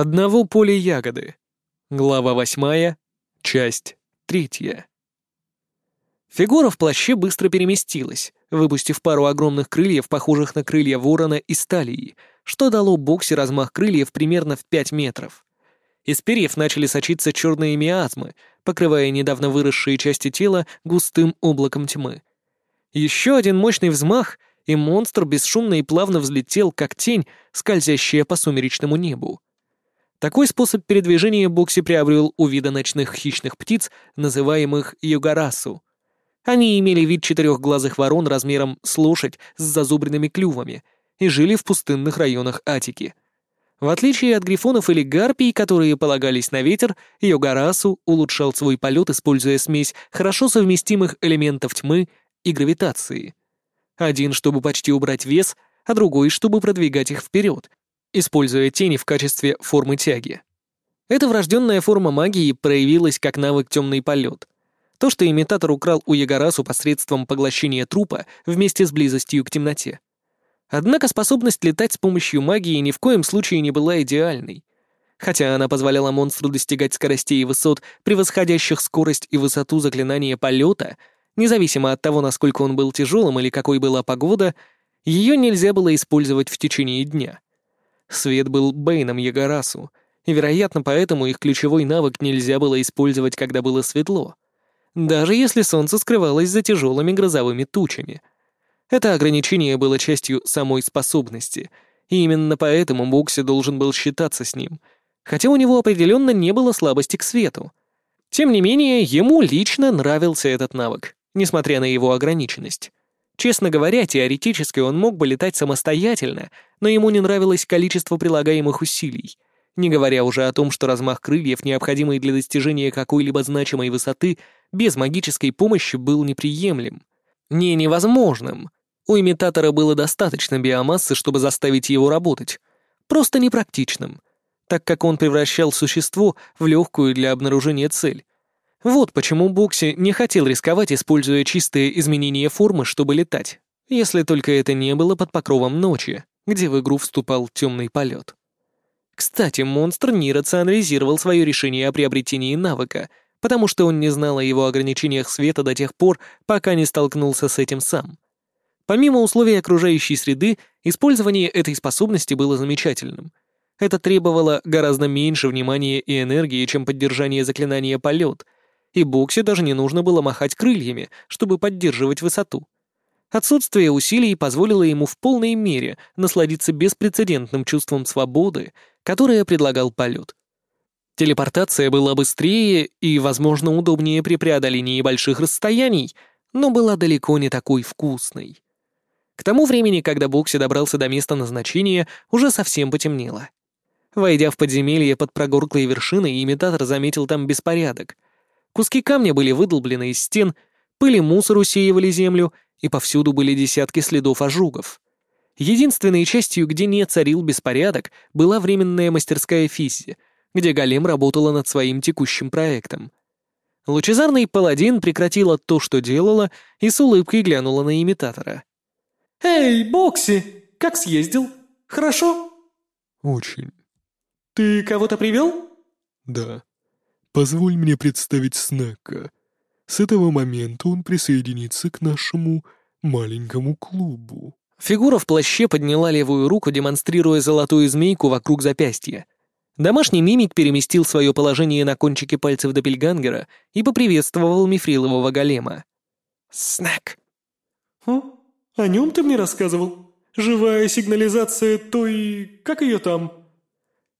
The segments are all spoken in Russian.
Одного поля ягоды. Глава восьмая, часть третья. Фигура в плаще быстро переместилась, выпустив пару огромных крыльев, похожих на крылья ворона из сталии, что дало боксе размах крыльев примерно в 5 метров. Из перьев начали сочиться черные миазмы, покрывая недавно выросшие части тела густым облаком тьмы. Еще один мощный взмах, и монстр бесшумно и плавно взлетел, как тень, скользящая по сумеречному небу. Такой способ передвижения Бокси приобрел у вида ночных хищных птиц, называемых югарасу. Они имели вид четырехглазых ворон размером с лошадь с зазубренными клювами и жили в пустынных районах Атики. В отличие от грифонов или гарпий, которые полагались на ветер, Йогарасу улучшал свой полет, используя смесь хорошо совместимых элементов тьмы и гравитации. Один, чтобы почти убрать вес, а другой, чтобы продвигать их вперед, используя тени в качестве формы тяги. Эта врожденная форма магии проявилась как навык темный полет. То, что имитатор украл у Ягорасу посредством поглощения трупа вместе с близостью к темноте. Однако способность летать с помощью магии ни в коем случае не была идеальной. Хотя она позволяла монстру достигать скоростей и высот, превосходящих скорость и высоту заклинания полета, независимо от того, насколько он был тяжелым или какой была погода, ее нельзя было использовать в течение дня. Свет был Бэйном Ягорасу, и, вероятно, поэтому их ключевой навык нельзя было использовать, когда было светло. Даже если солнце скрывалось за тяжелыми грозовыми тучами. Это ограничение было частью самой способности, и именно поэтому Бокси должен был считаться с ним, хотя у него определенно не было слабости к свету. Тем не менее, ему лично нравился этот навык, несмотря на его ограниченность. Честно говоря, теоретически он мог бы летать самостоятельно, но ему не нравилось количество прилагаемых усилий, не говоря уже о том, что размах крыльев, необходимый для достижения какой-либо значимой высоты, без магической помощи был неприемлем. Не невозможным. У имитатора было достаточно биомассы, чтобы заставить его работать. Просто непрактичным, так как он превращал существо в легкую для обнаружения цель. Вот почему Бокси не хотел рисковать, используя чистые изменения формы, чтобы летать, если только это не было под покровом ночи, где в игру вступал темный полет. Кстати, монстр не рационализировал свое решение о приобретении навыка, потому что он не знал о его ограничениях света до тех пор, пока не столкнулся с этим сам. Помимо условий окружающей среды, использование этой способности было замечательным. Это требовало гораздо меньше внимания и энергии, чем поддержание заклинания «Полет», и Боксе даже не нужно было махать крыльями, чтобы поддерживать высоту. Отсутствие усилий позволило ему в полной мере насладиться беспрецедентным чувством свободы, которое предлагал полет. Телепортация была быстрее и, возможно, удобнее при преодолении больших расстояний, но была далеко не такой вкусной. К тому времени, когда Бокси добрался до места назначения, уже совсем потемнело. Войдя в подземелье под прогорклой вершиной, имитатор заметил там беспорядок — Куски камня были выдолблены из стен, пыль и мусор усеивали землю, и повсюду были десятки следов ожогов. Единственной частью, где не царил беспорядок, была временная мастерская Физи, где Голем работала над своим текущим проектом. Лучезарный паладин прекратила то, что делала, и с улыбкой глянула на имитатора. «Эй, Бокси, как съездил? Хорошо?» «Очень». «Ты кого-то привел?» «Да». Позволь мне представить Снэка. С этого момента он присоединится к нашему маленькому клубу». Фигура в плаще подняла левую руку, демонстрируя золотую змейку вокруг запястья. Домашний мимик переместил свое положение на кончике пальцев Доппельгангера и поприветствовал мифрилового голема. «Снэк!» «О, о нем ты мне рассказывал? Живая сигнализация той... как ее там?»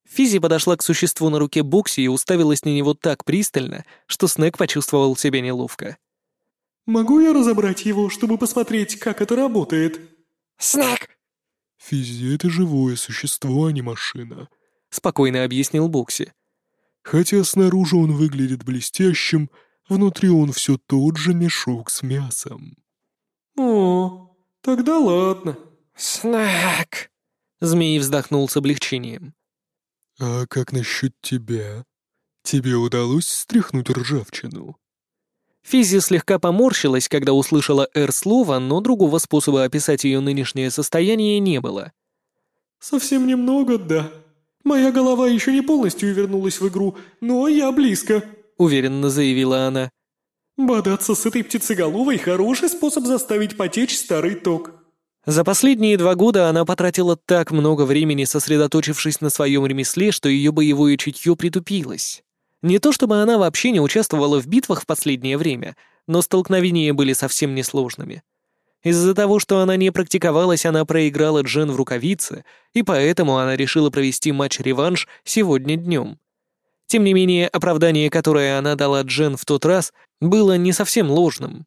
Физи подошла к существу на руке Бокси и уставилась на него так пристально, что Снэк почувствовал себя неловко. «Могу я разобрать его, чтобы посмотреть, как это работает?» «Снэк!» «Физи — это живое существо, а не машина», — спокойно объяснил Бокси. «Хотя снаружи он выглядит блестящим, внутри он все тот же мешок с мясом». «О, тогда ладно». «Снэк!» — змей вздохнул с облегчением. «А как насчет тебя? Тебе удалось стряхнуть ржавчину?» Физи слегка поморщилась, когда услышала «Р» но другого способа описать ее нынешнее состояние не было. «Совсем немного, да. Моя голова еще не полностью вернулась в игру, но я близко», — уверенно заявила она. «Бодаться с этой птицеголовой — хороший способ заставить потечь старый ток». За последние два года она потратила так много времени, сосредоточившись на своем ремесле, что ее боевое чутье притупилось. Не то чтобы она вообще не участвовала в битвах в последнее время, но столкновения были совсем несложными. Из-за того, что она не практиковалась, она проиграла Джен в рукавице, и поэтому она решила провести матч-реванш сегодня днем. Тем не менее, оправдание, которое она дала Джен в тот раз, было не совсем ложным.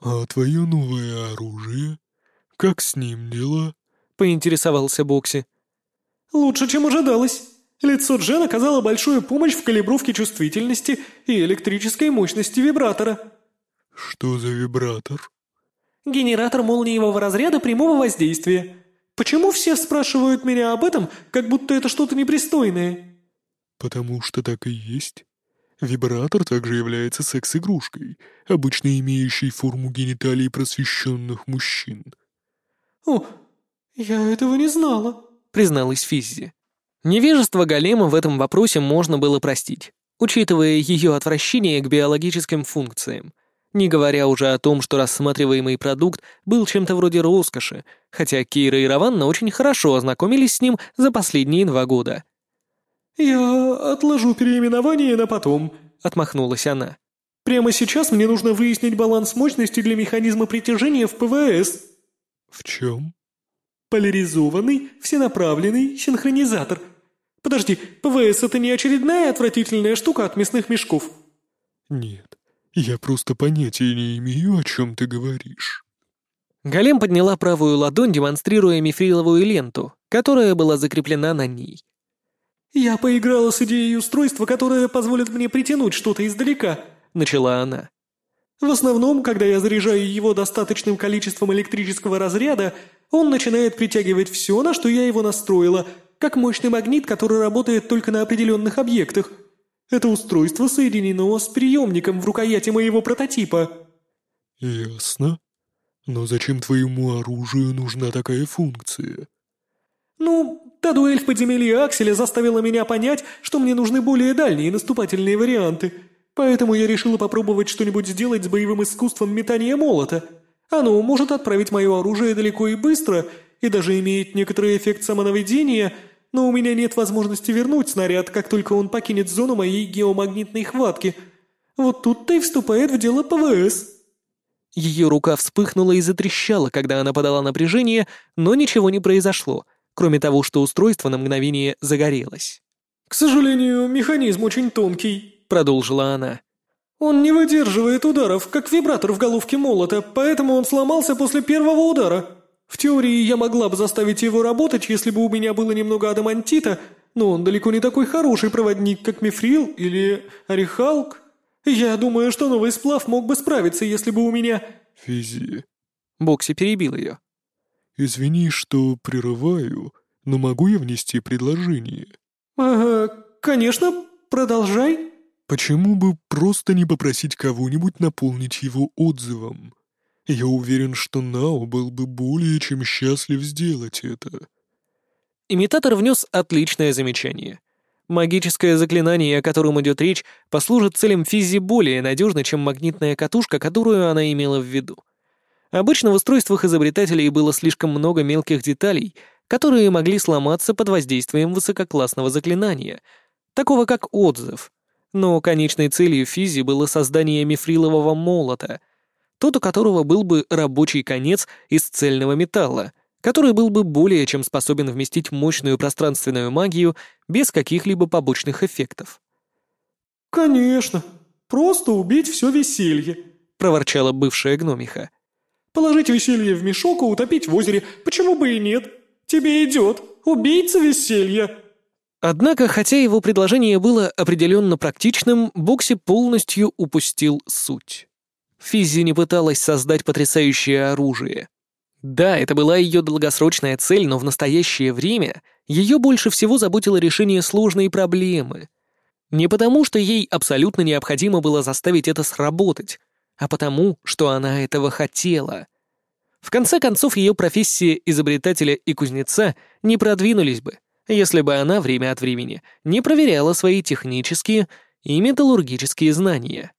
«А твое новое оружие? Как с ним дела?» — поинтересовался Бокси. «Лучше, чем ожидалось. Лицо Джен оказало большую помощь в калибровке чувствительности и электрической мощности вибратора». «Что за вибратор?» Генератор молниевого разряда прямого воздействия. Почему все спрашивают меня об этом, как будто это что-то непристойное? Потому что так и есть. Вибратор также является секс-игрушкой, обычно имеющей форму гениталий просвещенных мужчин. «О, я этого не знала», — призналась Физзи. Невежество Голема в этом вопросе можно было простить, учитывая ее отвращение к биологическим функциям — не говоря уже о том, что рассматриваемый продукт был чем-то вроде роскоши, хотя Кира и Раванна очень хорошо ознакомились с ним за последние два года. «Я отложу переименование на потом», — отмахнулась она. «Прямо сейчас мне нужно выяснить баланс мощности для механизма притяжения в ПВС». «В чем?» «Поляризованный, всенаправленный синхронизатор. Подожди, ПВС — это не очередная отвратительная штука от мясных мешков?» «Нет, я просто понятия не имею, о чем ты говоришь». Голем подняла правую ладонь, демонстрируя мифриловую ленту, которая была закреплена на ней. «Я поиграла с идеей устройства, которое позволит мне притянуть что-то издалека», — начала она. «В основном, когда я заряжаю его достаточным количеством электрического разряда, он начинает притягивать все, на что я его настроила, как мощный магнит, который работает только на определенных объектах — это устройство соединено с приемником в рукояти моего прототипа». «Ясно. Но зачем твоему оружию нужна такая функция?» «Ну, та дуэль в подземелье Акселя заставила меня понять, что мне нужны более дальние наступательные варианты, поэтому я решила попробовать что-нибудь сделать с боевым искусством метания молота. Оно может отправить мое оружие далеко и быстро, и даже имеет некоторый эффект самонаведения — но у меня нет возможности вернуть снаряд, как только он покинет зону моей геомагнитной хватки. Вот тут-то и вступает в дело ПВС». Ее рука вспыхнула и затрещала, когда она подала напряжение, но ничего не произошло, кроме того, что устройство на мгновение загорелось. «К сожалению, механизм очень тонкий», — продолжила она. «Он не выдерживает ударов, как вибратор в головке молота, поэтому он сломался после первого удара. В теории я могла бы заставить его работать, если бы у меня было немного адамантита, но он далеко не такой хороший проводник, как Мифрил или Орехалк. Я думаю, что новый сплав мог бы справиться, если бы у меня...» «Физи...» Бокси перебил ее. «Извини, что прерываю, но могу я внести предложение?» «Ага, конечно, продолжай». «Почему бы просто не попросить кого-нибудь наполнить его отзывом?» Я уверен, что Нао был бы более чем счастлив сделать это. Имитатор внес отличное замечание. Магическое заклинание, о котором идет речь, послужит целям физи более надежно, чем магнитная катушка, которую она имела в виду. Обычно в устройствах изобретателей было слишком много мелких деталей, которые могли сломаться под воздействием высококлассного заклинания, такого как отзыв. Но конечной целью физи было создание мифрилового молота — тот у которого был бы рабочий конец из цельного металла, который был бы более чем способен вместить мощную пространственную магию без каких-либо побочных эффектов. «Конечно, просто убить все веселье», — проворчала бывшая гномиха. «Положить веселье в мешок и утопить в озере, почему бы и нет? Тебе идет, убийца веселья!» Однако, хотя его предложение было определенно практичным, Бокси полностью упустил суть. Физзи не пыталась создать потрясающее оружие. Да, это была ее долгосрочная цель, но в настоящее время ее больше всего заботило решение сложной проблемы. Не потому, что ей абсолютно необходимо было заставить это сработать, а потому, что она этого хотела. В конце концов, ее профессия изобретателя и кузнеца не продвинулись бы, если бы она время от времени не проверяла свои технические и металлургические знания.